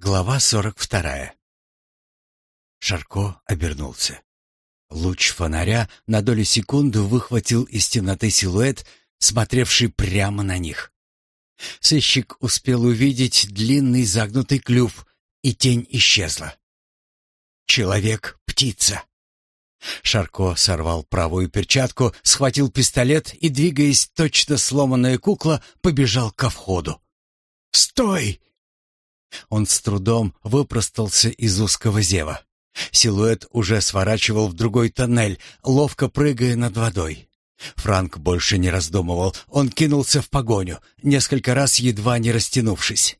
Глава сорок вторая. Шарко обернулся. Луч фонаря на долю секунды выхватил из темноты силуэт, смотревший прямо на них. Сыщик успел увидеть длинный загнутый клюв, и тень исчезла. Человек-птица. Шарко сорвал правую перчатку, схватил пистолет и, двигаясь точно сломанная кукла, побежал ко входу. «Стой!» Он с трудом выпростался из узкого зева. Силуэт уже сворачивал в другой тоннель, ловко прыгая над водой. Франк больше не раздумывал. Он кинулся в погоню, несколько раз едва не растянувшись.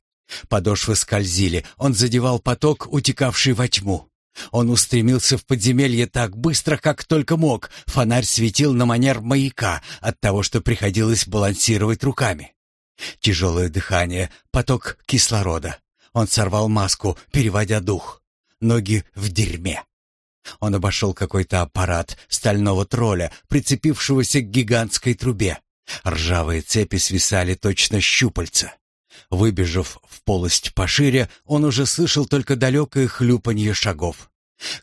Подошвы скользили, он задевал поток, утекавший во тьму. Он устремился в подземелье так быстро, как только мог. Фонарь светил на манер маяка от того, что приходилось балансировать руками. Тяжелое дыхание, поток кислорода. Он сорвал маску, переводя дух. Ноги в дерьме. Он обошел какой-то аппарат стального тролля, прицепившегося к гигантской трубе. Ржавые цепи свисали точно щупальца. Выбежав в полость пошире, он уже слышал только далекое хлюпанье шагов.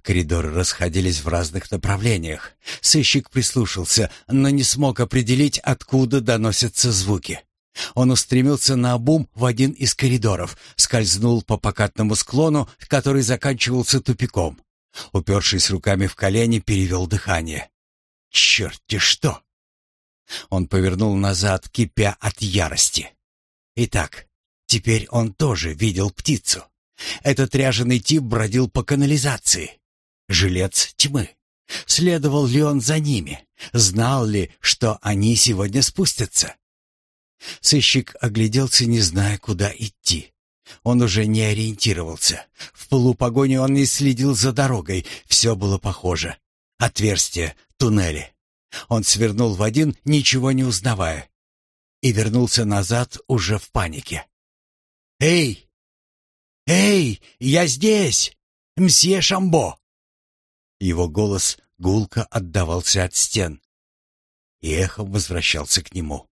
Коридоры расходились в разных направлениях. Сыщик прислушался, но не смог определить, откуда доносятся звуки. Он устремился на обум в один из коридоров, скользнул по покатному склону, который заканчивался тупиком. Упершись руками в колени, перевел дыхание. «Черт-те что!» Он повернул назад, кипя от ярости. Итак, теперь он тоже видел птицу. Этот ряженый тип бродил по канализации. Жилец тьмы. Следовал ли он за ними? Знал ли, что они сегодня спустятся? Сыщик огляделся, не зная, куда идти. Он уже не ориентировался. В полупогоне он не следил за дорогой. Все было похоже. Отверстия, туннели. Он свернул в один, ничего не узнавая. И вернулся назад уже в панике. «Эй! Эй! Я здесь! Мсье Шамбо!» Его голос гулко отдавался от стен. И эхом возвращался к нему.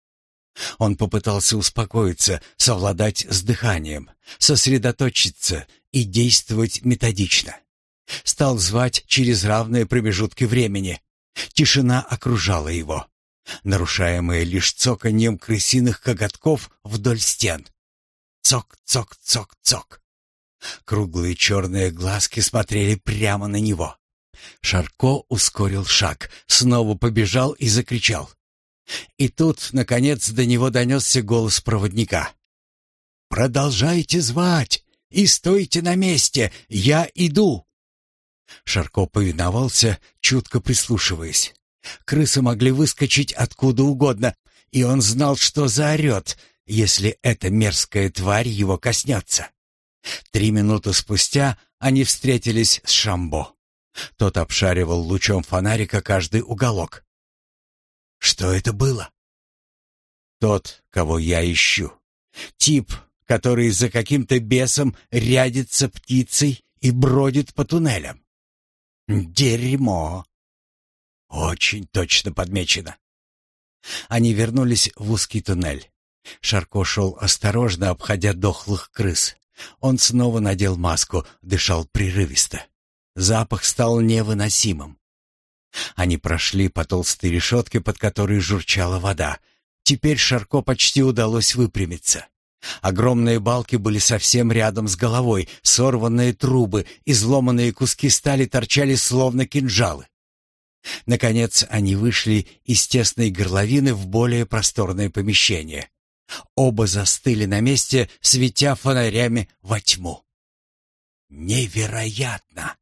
Он попытался успокоиться, совладать с дыханием, сосредоточиться и действовать методично. Стал звать через равные промежутки времени. Тишина окружала его, нарушаемая лишь цоканьем крысиных коготков вдоль стен. Цок-цок-цок-цок. Круглые черные глазки смотрели прямо на него. Шарко ускорил шаг, снова побежал и закричал. И тут, наконец, до него донесся голос проводника. «Продолжайте звать и стойте на месте, я иду!» Шарко повиновался, чутко прислушиваясь. Крысы могли выскочить откуда угодно, и он знал, что заорет, если эта мерзкая тварь его коснется. Три минуты спустя они встретились с Шамбо. Тот обшаривал лучом фонарика каждый уголок. Что это было? Тот, кого я ищу. Тип, который за каким-то бесом рядится птицей и бродит по туннелям. Дерьмо. Очень точно подмечено. Они вернулись в узкий туннель. Шарко шел осторожно, обходя дохлых крыс. Он снова надел маску, дышал прерывисто. Запах стал невыносимым. Они прошли по толстой решетке, под которой журчала вода. Теперь Шарко почти удалось выпрямиться. Огромные балки были совсем рядом с головой, сорванные трубы, изломанные куски стали торчали словно кинжалы. Наконец они вышли из тесной горловины в более просторное помещение. Оба застыли на месте, светя фонарями во тьму. «Невероятно!»